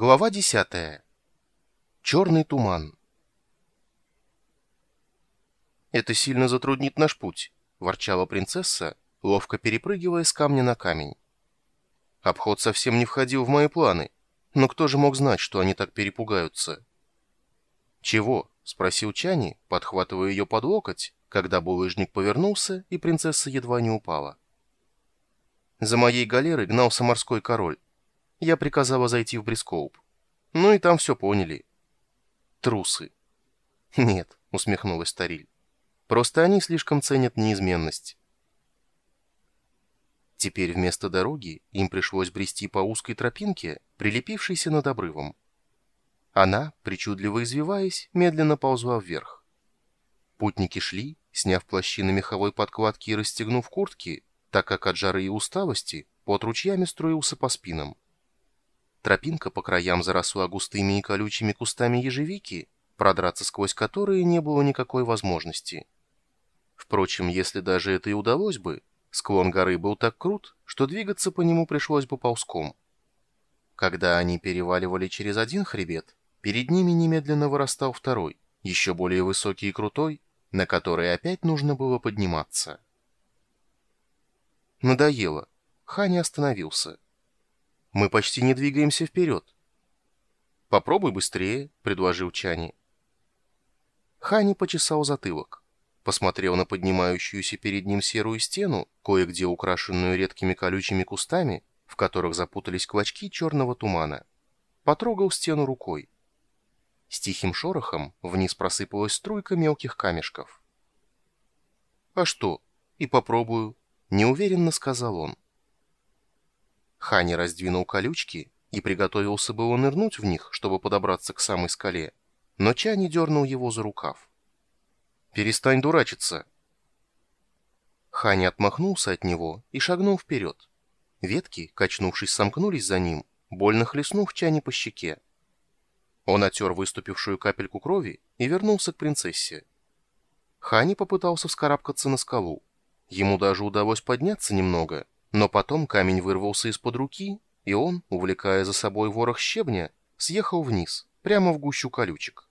Глава 10. Черный туман. «Это сильно затруднит наш путь», — ворчала принцесса, ловко перепрыгивая с камня на камень. Обход совсем не входил в мои планы, но кто же мог знать, что они так перепугаются? «Чего?» — спросил Чани, подхватывая ее под локоть, когда булыжник повернулся, и принцесса едва не упала. За моей галерой гнался морской король. Я приказала зайти в Брискоуп. Ну и там все поняли. Трусы. Нет, усмехнулась Тариль. Просто они слишком ценят неизменность. Теперь вместо дороги им пришлось брести по узкой тропинке, прилепившейся над обрывом. Она, причудливо извиваясь, медленно ползла вверх. Путники шли, сняв плащи на меховой подкладке и расстегнув куртки, так как от жары и усталости под ручьями струился по спинам. Тропинка по краям заросла густыми и колючими кустами ежевики, продраться сквозь которые не было никакой возможности. Впрочем, если даже это и удалось бы, склон горы был так крут, что двигаться по нему пришлось бы ползком. Когда они переваливали через один хребет, перед ними немедленно вырастал второй, еще более высокий и крутой, на который опять нужно было подниматься. Надоело. Ханя остановился. Мы почти не двигаемся вперед. Попробуй быстрее, предложил Чани. Хани почесал затылок. Посмотрел на поднимающуюся перед ним серую стену, кое-где украшенную редкими колючими кустами, в которых запутались клочки черного тумана. Потрогал стену рукой. С тихим шорохом вниз просыпалась струйка мелких камешков. «А что? И попробую», — неуверенно сказал он. Хани раздвинул колючки и приготовился было нырнуть в них, чтобы подобраться к самой скале, но Чани дернул его за рукав. «Перестань дурачиться!» Хани отмахнулся от него и шагнул вперед. Ветки, качнувшись, сомкнулись за ним, больно хлестнув Чани по щеке. Он отер выступившую капельку крови и вернулся к принцессе. Хани попытался вскарабкаться на скалу. Ему даже удалось подняться немного — но потом камень вырвался из-под руки, и он, увлекая за собой ворох щебня, съехал вниз, прямо в гущу колючек.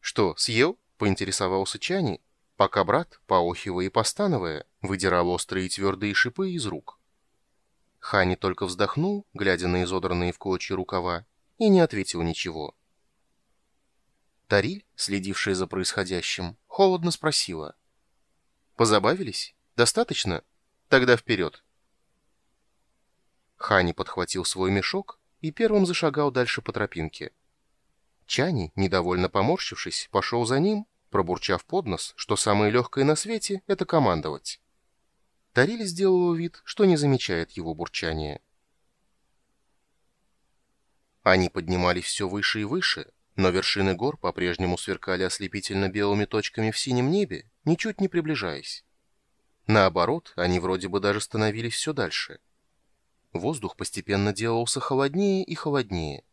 «Что, съел?» — поинтересовался Чани, пока брат, поохивая и постановая, выдирал острые твердые шипы из рук. Хани только вздохнул, глядя на изодранные в клочья рукава, и не ответил ничего. Тариль, следившая за происходящим, холодно спросила. «Позабавились? Достаточно?» Тогда вперед. Хани подхватил свой мешок и первым зашагал дальше по тропинке. Чани, недовольно поморщившись, пошел за ним, пробурчав под нос, что самое легкое на свете — это командовать. Тариль сделал вид, что не замечает его бурчания. Они поднимались все выше и выше, но вершины гор по-прежнему сверкали ослепительно белыми точками в синем небе, ничуть не приближаясь. Наоборот, они вроде бы даже становились все дальше. Воздух постепенно делался холоднее и холоднее.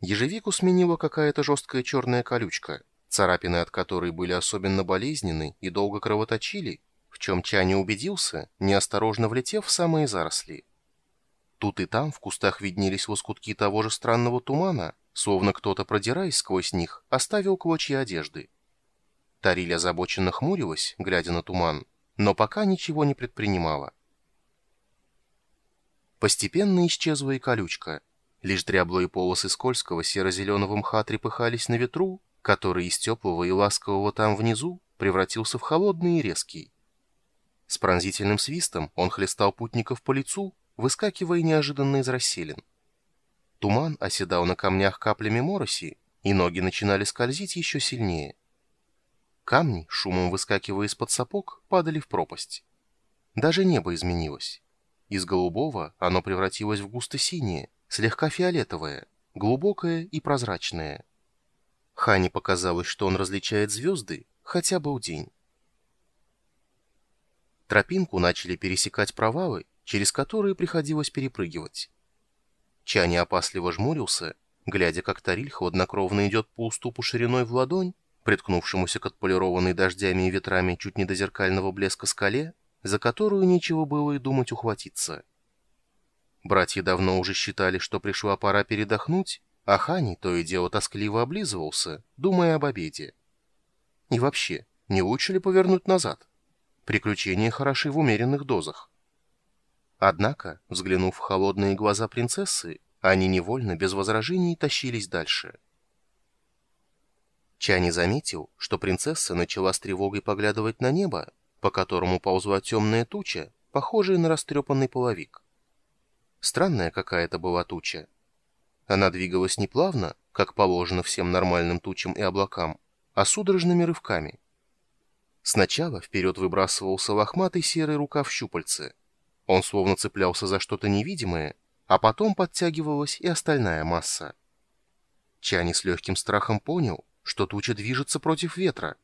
Ежевику сменила какая-то жесткая черная колючка, царапины от которой были особенно болезненны и долго кровоточили, в чем Чани убедился, неосторожно влетев в самые заросли. Тут и там в кустах виднелись лоскутки того же странного тумана, словно кто-то, продираясь сквозь них, оставил клочья одежды. Тариль озабоченно хмурилась, глядя на туман, но пока ничего не предпринимала. Постепенно исчезла и колючка. Лишь дряблые полосы скользкого серо-зеленого мха трепыхались на ветру, который из теплого и ласкового там внизу превратился в холодный и резкий. С пронзительным свистом он хлестал путников по лицу, выскакивая неожиданно из расселин. Туман оседал на камнях каплями мороси, и ноги начинали скользить еще сильнее. Камни, шумом выскакивая из-под сапог, падали в пропасть. Даже небо изменилось. Из голубого оно превратилось в густо-синее, слегка фиолетовое, глубокое и прозрачное. Хане показалось, что он различает звезды, хотя был день. Тропинку начали пересекать провалы, через которые приходилось перепрыгивать. Чани опасливо жмурился, глядя, как Тариль хладнокровно идет по уступу шириной в ладонь, приткнувшемуся к отполированной дождями и ветрами чуть не до зеркального блеска скале, за которую нечего было и думать ухватиться. Братья давно уже считали, что пришла пора передохнуть, а Хани то и дело тоскливо облизывался, думая об обеде. И вообще, не лучше ли повернуть назад? Приключения хороши в умеренных дозах. Однако, взглянув в холодные глаза принцессы, они невольно, без возражений, тащились дальше. Чани заметил, что принцесса начала с тревогой поглядывать на небо, по которому ползла темная туча, похожая на растрепанный половик. Странная какая-то была туча. Она двигалась не плавно, как положено всем нормальным тучам и облакам, а судорожными рывками. Сначала вперед выбрасывался лохматый серый рукав щупальцы. Он словно цеплялся за что-то невидимое, а потом подтягивалась и остальная масса. Чани с легким страхом понял, что туча движется против ветра.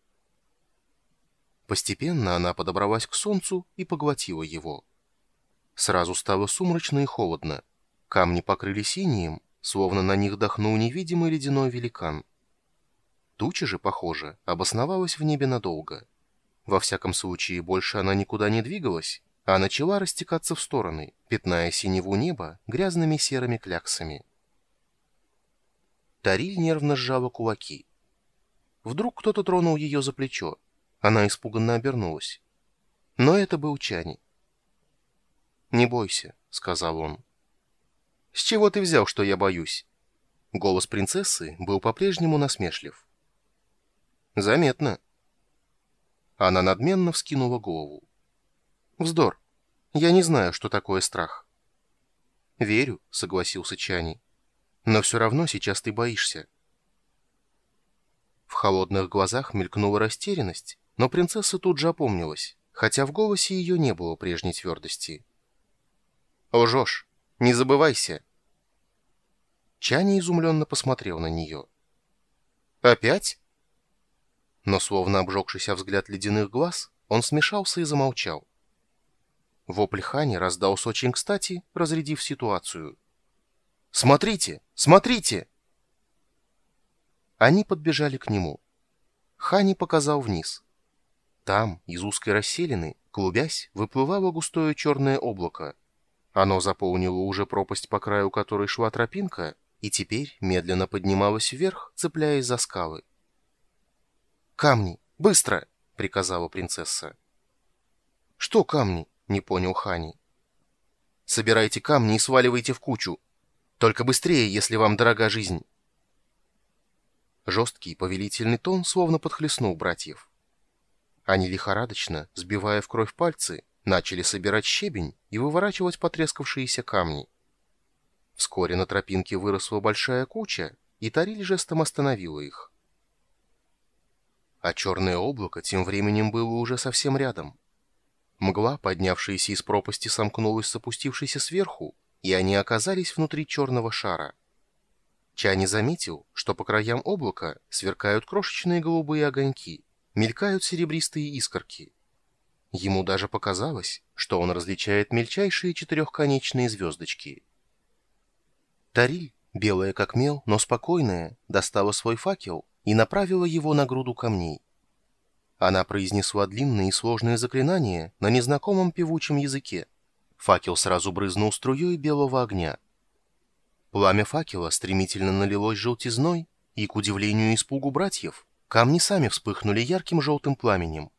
Постепенно она подобралась к солнцу и поглотила его. Сразу стало сумрачно и холодно. Камни покрыли синим, словно на них дохнул невидимый ледяной великан. Туча же, похоже, обосновалась в небе надолго. Во всяком случае, больше она никуда не двигалась, а начала растекаться в стороны, пятная синеву неба грязными серыми кляксами. Тариль нервно сжала кулаки. Вдруг кто-то тронул ее за плечо. Она испуганно обернулась. Но это был Чани. «Не бойся», — сказал он. «С чего ты взял, что я боюсь?» Голос принцессы был по-прежнему насмешлив. «Заметно». Она надменно вскинула голову. «Вздор. Я не знаю, что такое страх». «Верю», — согласился Чани. «Но все равно сейчас ты боишься». В холодных глазах мелькнула растерянность, но принцесса тут же опомнилась, хотя в голосе ее не было прежней твердости. «Лжешь! Не забывайся!» Чани изумленно посмотрел на нее. «Опять?» Но, словно обжегшийся взгляд ледяных глаз, он смешался и замолчал. Вопль Хани раздался очень кстати, разрядив ситуацию. «Смотрите! Смотрите!» Они подбежали к нему. Хани показал вниз. Там, из узкой расселины, клубясь, выплывало густое черное облако. Оно заполнило уже пропасть, по краю которой шла тропинка, и теперь медленно поднималась вверх, цепляясь за скалы. «Камни! Быстро!» — приказала принцесса. «Что камни?» — не понял Хани. «Собирайте камни и сваливайте в кучу. Только быстрее, если вам дорога жизнь». Жесткий повелительный тон словно подхлестнул братьев. Они лихорадочно, сбивая в кровь пальцы, начали собирать щебень и выворачивать потрескавшиеся камни. Вскоре на тропинке выросла большая куча, и Тариль жестом остановила их. А черное облако тем временем было уже совсем рядом. Мгла, поднявшаяся из пропасти, сомкнулась с опустившейся сверху, и они оказались внутри черного шара. Чани заметил, что по краям облака сверкают крошечные голубые огоньки, мелькают серебристые искорки. Ему даже показалось, что он различает мельчайшие четырехконечные звездочки. Тариль, белая как мел, но спокойная, достала свой факел и направила его на груду камней. Она произнесла длинные и сложные заклинания на незнакомом певучем языке. Факел сразу брызнул струей белого огня. Пламя факела стремительно налилось желтизной, и, к удивлению и испугу братьев, камни сами вспыхнули ярким желтым пламенем.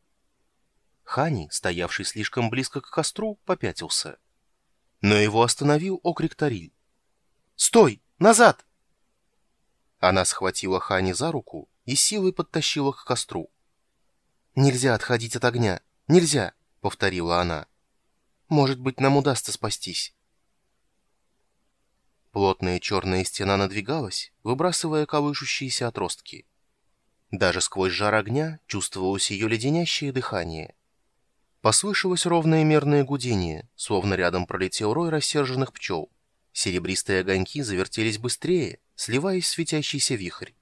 Хани, стоявший слишком близко к костру, попятился. Но его остановил окрик Тариль. «Стой! Назад!» Она схватила Хани за руку и силой подтащила к костру. «Нельзя отходить от огня! Нельзя!» — повторила она. «Может быть, нам удастся спастись». Плотная черная стена надвигалась, выбрасывая колышущиеся отростки. Даже сквозь жар огня чувствовалось ее леденящее дыхание. Послышалось ровное мерное гудение, словно рядом пролетел рой рассерженных пчел. Серебристые огоньки завертелись быстрее, сливаясь в светящийся вихрь.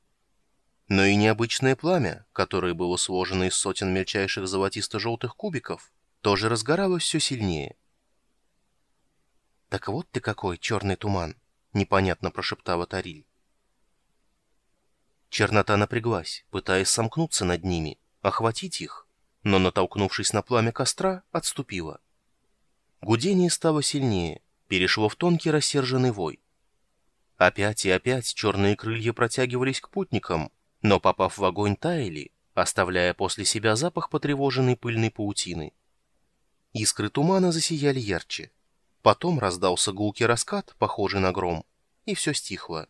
Но и необычное пламя, которое было сложено из сотен мельчайших золотисто-желтых кубиков, тоже разгоралось все сильнее. «Так вот ты какой, черный туман!» — непонятно прошептала Тариль. Чернота напряглась, пытаясь сомкнуться над ними, охватить их, но, натолкнувшись на пламя костра, отступила. Гудение стало сильнее, перешло в тонкий рассерженный вой. Опять и опять черные крылья протягивались к путникам, но, попав в огонь, таяли, оставляя после себя запах потревоженной пыльной паутины. Искры тумана засияли ярче. Потом раздался гулкий раскат, похожий на гром, и все стихло.